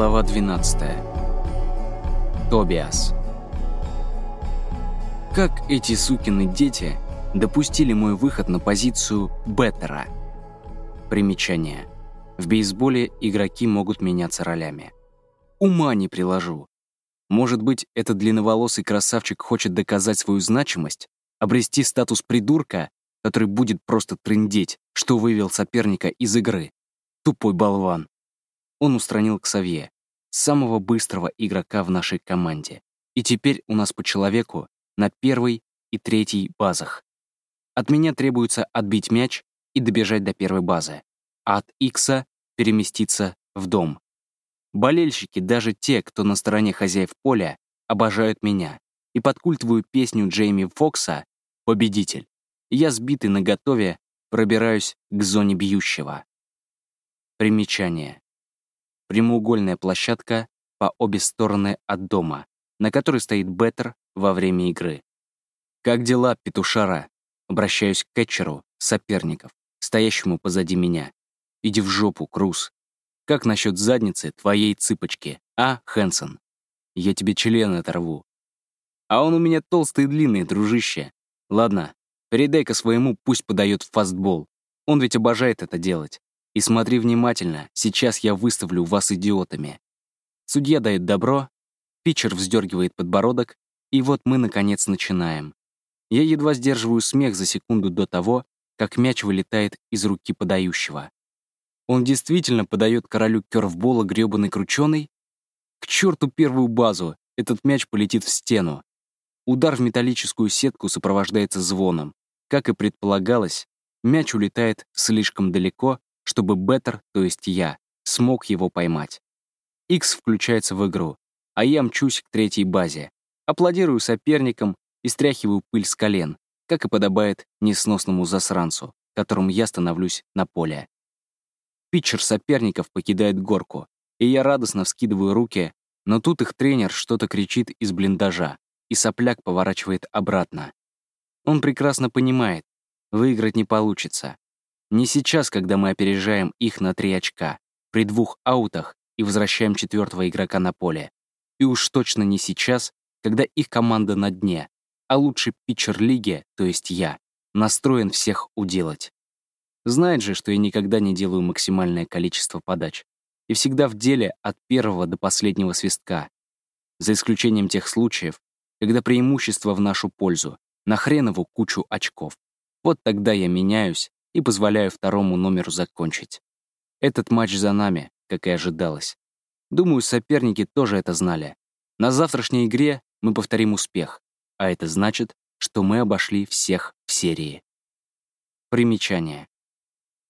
Глава 12. Тобиас. Как эти сукины дети допустили мой выход на позицию беттера? Примечание. В бейсболе игроки могут меняться ролями. Ума не приложу. Может быть, этот длинноволосый красавчик хочет доказать свою значимость, обрести статус придурка, который будет просто трындеть, что вывел соперника из игры. Тупой болван он устранил Ксавье, самого быстрого игрока в нашей команде. И теперь у нас по человеку на первой и третьей базах. От меня требуется отбить мяч и добежать до первой базы, а от Икса переместиться в дом. Болельщики, даже те, кто на стороне хозяев поля, обожают меня. И под культовую песню Джейми Фокса «Победитель» я сбитый наготове пробираюсь к зоне бьющего. Примечание прямоугольная площадка по обе стороны от дома, на которой стоит беттер во время игры. «Как дела, петушара?» Обращаюсь к кетчеру, соперников, стоящему позади меня. «Иди в жопу, Круз. Как насчет задницы твоей цыпочки, а, Хэнсон? Я тебе член оторву». «А он у меня толстый и длинный, дружище. Ладно, передай-ка своему, пусть подает фастбол. Он ведь обожает это делать. И смотри внимательно, сейчас я выставлю вас идиотами. Судья дает добро, питчер вздергивает подбородок, и вот мы, наконец, начинаем. Я едва сдерживаю смех за секунду до того, как мяч вылетает из руки подающего. Он действительно подает королю кёрфбола грёбаный крученый? К черту первую базу, этот мяч полетит в стену. Удар в металлическую сетку сопровождается звоном. Как и предполагалось, мяч улетает слишком далеко, чтобы Беттер, то есть я, смог его поймать. X включается в игру, а я мчусь к третьей базе, аплодирую соперникам и стряхиваю пыль с колен, как и подобает несносному засранцу, которым я становлюсь на поле. Питчер соперников покидает горку, и я радостно вскидываю руки, но тут их тренер что-то кричит из блиндажа, и сопляк поворачивает обратно. Он прекрасно понимает, выиграть не получится, не сейчас, когда мы опережаем их на три очка, при двух аутах и возвращаем четвертого игрока на поле. И уж точно не сейчас, когда их команда на дне, а лучший питчер лиги, то есть я, настроен всех уделать. Знает же, что я никогда не делаю максимальное количество подач. И всегда в деле от первого до последнего свистка. За исключением тех случаев, когда преимущество в нашу пользу, на хренову кучу очков. Вот тогда я меняюсь и позволяю второму номеру закончить. Этот матч за нами, как и ожидалось. Думаю, соперники тоже это знали. На завтрашней игре мы повторим успех, а это значит, что мы обошли всех в серии. Примечание.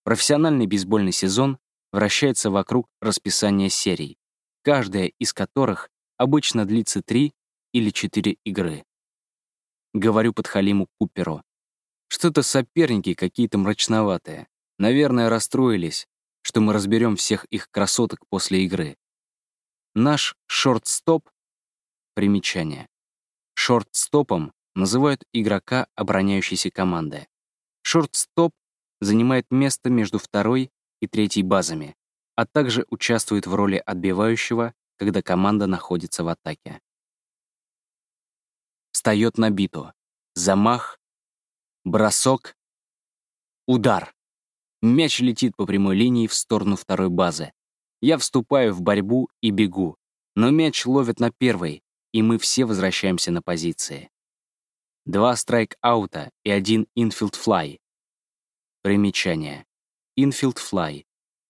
Профессиональный бейсбольный сезон вращается вокруг расписания серий, каждая из которых обычно длится три или четыре игры. Говорю под Халиму Куперу, что-то соперники какие-то мрачноватые. Наверное, расстроились, что мы разберем всех их красоток после игры. Наш шорт-стоп — примечание. Шорт-стопом называют игрока обороняющейся команды. Шорт-стоп занимает место между второй и третьей базами, а также участвует в роли отбивающего, когда команда находится в атаке. Встает на биту. Замах, Бросок. Удар. Мяч летит по прямой линии в сторону второй базы. Я вступаю в борьбу и бегу. Но мяч ловят на первой, и мы все возвращаемся на позиции. Два страйк-аута и один infield fly. Примечание. Infield fly.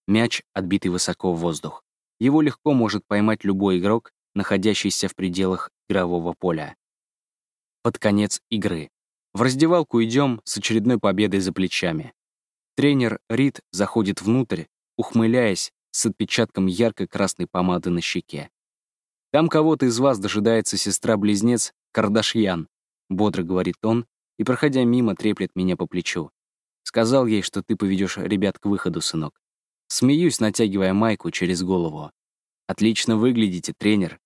Мяч, отбитый высоко в воздух. Его легко может поймать любой игрок, находящийся в пределах игрового поля. Под конец игры. В раздевалку идем с очередной победой за плечами. Тренер Рид заходит внутрь, ухмыляясь, с отпечатком яркой красной помады на щеке. «Там кого-то из вас дожидается сестра-близнец Кардашьян», — бодро говорит он, и, проходя мимо, треплет меня по плечу. «Сказал ей, что ты поведешь ребят к выходу, сынок». Смеюсь, натягивая майку через голову. «Отлично выглядите, тренер».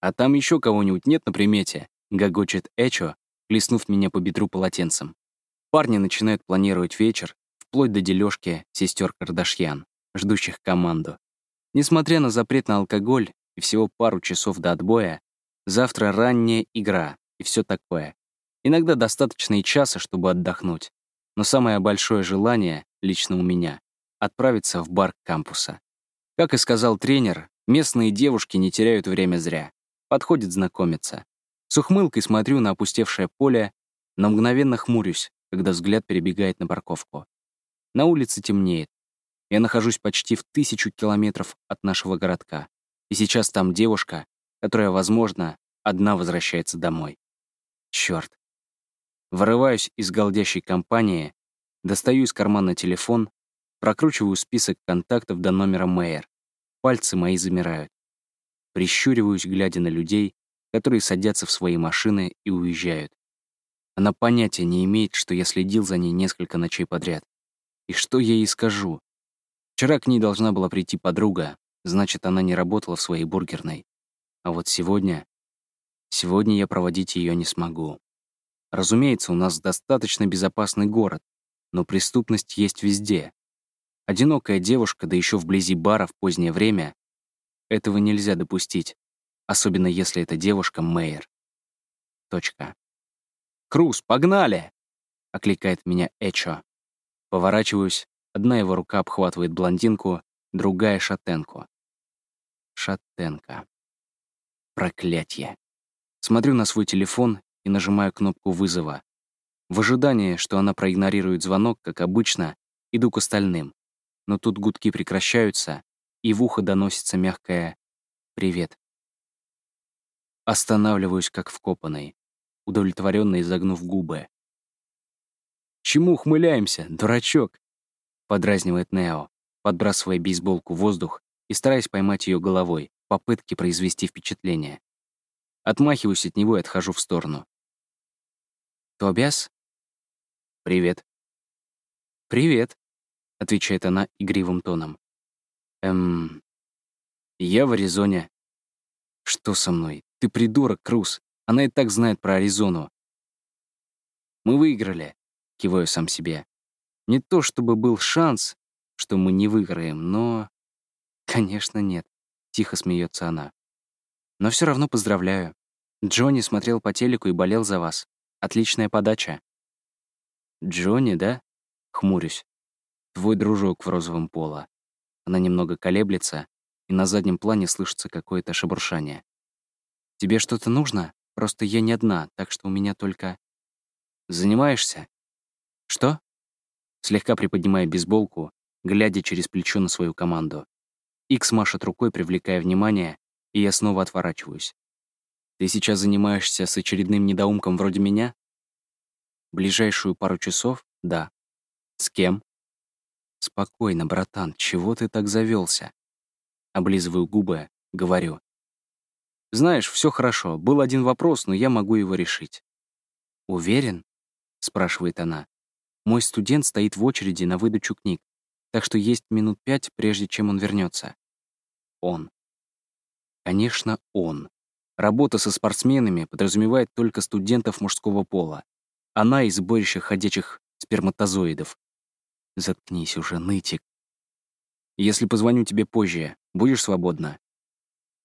«А там еще кого-нибудь нет на примете?» — гогочет Эчо, плеснув меня по бедру полотенцем. Парни начинают планировать вечер, вплоть до дележки сестер Кардашьян, ждущих команду. Несмотря на запрет на алкоголь и всего пару часов до отбоя, завтра ранняя игра и все такое. Иногда достаточно и часа, чтобы отдохнуть. Но самое большое желание, лично у меня, отправиться в бар кампуса. Как и сказал тренер, местные девушки не теряют время зря. Подходит знакомиться. С ухмылкой смотрю на опустевшее поле, но мгновенно хмурюсь, когда взгляд перебегает на парковку. На улице темнеет. Я нахожусь почти в тысячу километров от нашего городка. И сейчас там девушка, которая, возможно, одна возвращается домой. Черт. Вырываюсь из голдящей компании, достаю из кармана телефон, прокручиваю список контактов до номера Мэйер. Пальцы мои замирают. Прищуриваюсь, глядя на людей, которые садятся в свои машины и уезжают. Она понятия не имеет, что я следил за ней несколько ночей подряд. И что я ей скажу? Вчера к ней должна была прийти подруга, значит, она не работала в своей бургерной. А вот сегодня... Сегодня я проводить ее не смогу. Разумеется, у нас достаточно безопасный город, но преступность есть везде. Одинокая девушка, да еще вблизи бара в позднее время, этого нельзя допустить, особенно если эта девушка Мэйер. Точка. «Круз, погнали!» — окликает меня Эчо. Поворачиваюсь, одна его рука обхватывает блондинку, другая — шатенку. Шатенка. Проклятье. Смотрю на свой телефон и нажимаю кнопку вызова. В ожидании, что она проигнорирует звонок, как обычно, иду к остальным. Но тут гудки прекращаются, и в ухо доносится мягкое «Привет». Останавливаюсь, как вкопанный удовлетворенно изогнув губы. «Чему ухмыляемся, дурачок?» — подразнивает Нео, подбрасывая бейсболку в воздух и стараясь поймать ее головой, попытки произвести впечатление. Отмахиваюсь от него и отхожу в сторону. «Тобиас?» «Привет». «Привет», — отвечает она игривым тоном. «Эм... Я в Аризоне». «Что со мной? Ты придурок, Круз. Она и так знает про Аризону. Мы выиграли, киваю сам себе. Не то чтобы был шанс, что мы не выиграем, но... Конечно, нет. Тихо смеется она. Но все равно поздравляю. Джонни смотрел по телеку и болел за вас. Отличная подача. Джонни, да? Хмурюсь. Твой дружок в розовом поло. Она немного колеблется, и на заднем плане слышится какое-то шебуршание. «Тебе что-то нужно?» Просто я не одна, так что у меня только... Занимаешься? Что? Слегка приподнимая бейсболку, глядя через плечо на свою команду. Икс машет рукой, привлекая внимание, и я снова отворачиваюсь. Ты сейчас занимаешься с очередным недоумком вроде меня? Ближайшую пару часов? Да. С кем? Спокойно, братан, чего ты так завелся? Облизываю губы, говорю. Знаешь, все хорошо. Был один вопрос, но я могу его решить. Уверен? спрашивает она. Мой студент стоит в очереди на выдачу книг, так что есть минут пять, прежде чем он вернется. Он. Конечно, он. Работа со спортсменами подразумевает только студентов мужского пола. Она из сборища ходячих сперматозоидов. Заткнись уже, нытик. Если позвоню тебе позже, будешь свободна?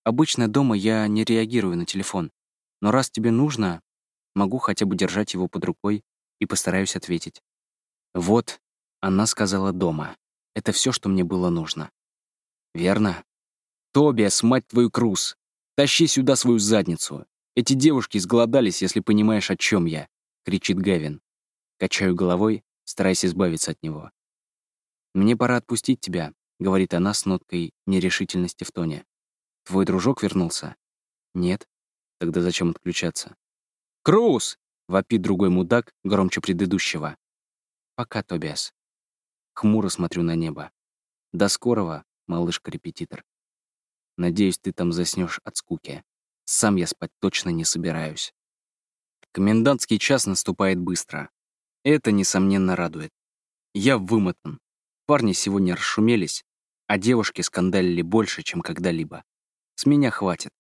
Обычно дома я не реагирую на телефон, но раз тебе нужно, могу хотя бы держать его под рукой и постараюсь ответить. Вот, она сказала дома. Это все, что мне было нужно. Верно? Тобиас, мать твою, Круз, тащи сюда свою задницу. Эти девушки сголодались, если понимаешь, о чем я, кричит Гавин. Качаю головой, стараясь избавиться от него. «Мне пора отпустить тебя», — говорит она с ноткой нерешительности в тоне. Твой дружок вернулся? Нет. Тогда зачем отключаться? «Круз!» — вопит другой мудак, громче предыдущего. «Пока, Тобиас». Хмуро смотрю на небо. До скорого, малышка-репетитор. Надеюсь, ты там заснешь от скуки. Сам я спать точно не собираюсь. Комендантский час наступает быстро. Это, несомненно, радует. Я вымотан. Парни сегодня расшумелись, а девушки скандалили больше, чем когда-либо. С меня хватит.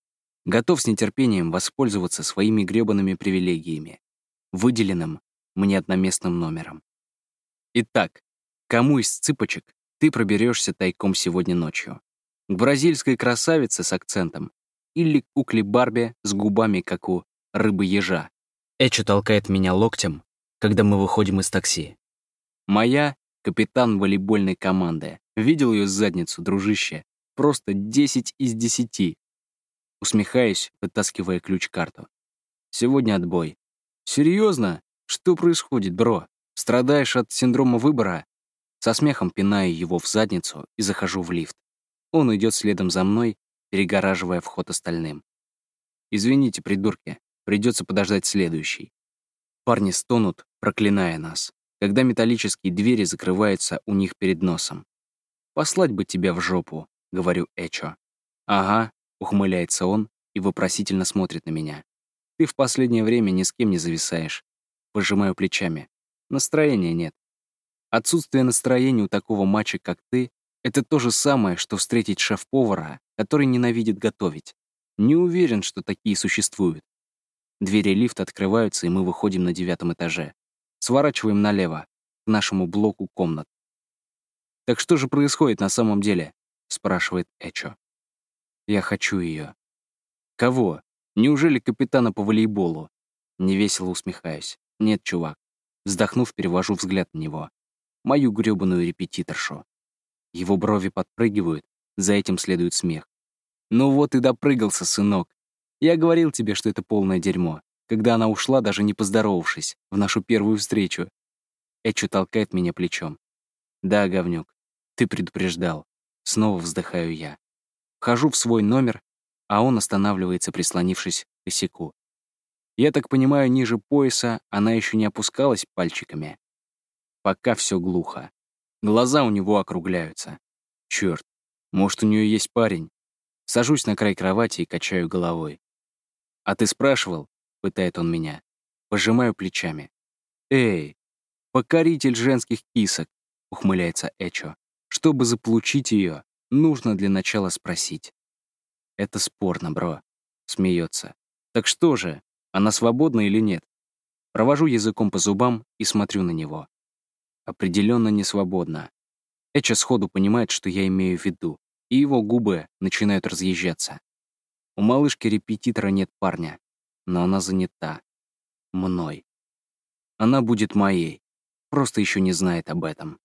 Готов с нетерпением воспользоваться своими грёбаными привилегиями, выделенным мне одноместным номером. Итак, кому из цыпочек ты проберешься тайком сегодня ночью? К бразильской красавице с акцентом или к кукле Барби с губами, как у рыбы-ежа. Эчо толкает меня локтем, когда мы выходим из такси. Моя — капитан волейбольной команды. Видел ее задницу, дружище. Просто 10 из 10. Усмехаюсь, вытаскивая ключ-карту. Сегодня отбой. Серьезно? Что происходит, бро? Страдаешь от синдрома выбора? Со смехом пинаю его в задницу и захожу в лифт. Он идет следом за мной, перегораживая вход остальным. Извините, придурки, придется подождать следующий. Парни стонут, проклиная нас, когда металлические двери закрываются у них перед носом. «Послать бы тебя в жопу», — говорю Эчо. «Ага», — ухмыляется он и вопросительно смотрит на меня. «Ты в последнее время ни с кем не зависаешь». Пожимаю плечами. Настроения нет. Отсутствие настроения у такого мача, как ты, это то же самое, что встретить шеф-повара, который ненавидит готовить. Не уверен, что такие существуют. Двери лифта открываются, и мы выходим на девятом этаже. Сворачиваем налево, к нашему блоку комнат. «Так что же происходит на самом деле?» — спрашивает Эчо. «Я хочу ее. «Кого? Неужели капитана по волейболу?» Невесело усмехаюсь. «Нет, чувак». Вздохнув, перевожу взгляд на него мою грёбаную репетиторшу. Его брови подпрыгивают, за этим следует смех. «Ну вот и допрыгался, сынок. Я говорил тебе, что это полное дерьмо, когда она ушла, даже не поздоровавшись, в нашу первую встречу». Эчу толкает меня плечом. «Да, говнюк, ты предупреждал». Снова вздыхаю я. Вхожу в свой номер, а он останавливается, прислонившись к косяку. Я так понимаю, ниже пояса она еще не опускалась пальчиками. Пока все глухо. Глаза у него округляются. Черт, может, у нее есть парень? Сажусь на край кровати и качаю головой. «А ты спрашивал?» — пытает он меня. Пожимаю плечами. «Эй, покоритель женских кисок!» — ухмыляется Эчо. «Чтобы заполучить ее, нужно для начала спросить». «Это спорно, бро», — смеется. «Так что же, она свободна или нет?» Провожу языком по зубам и смотрю на него определенно не свободна. Эча сходу понимает, что я имею в виду, и его губы начинают разъезжаться. У малышки-репетитора нет парня, но она занята. Мной. Она будет моей, просто еще не знает об этом.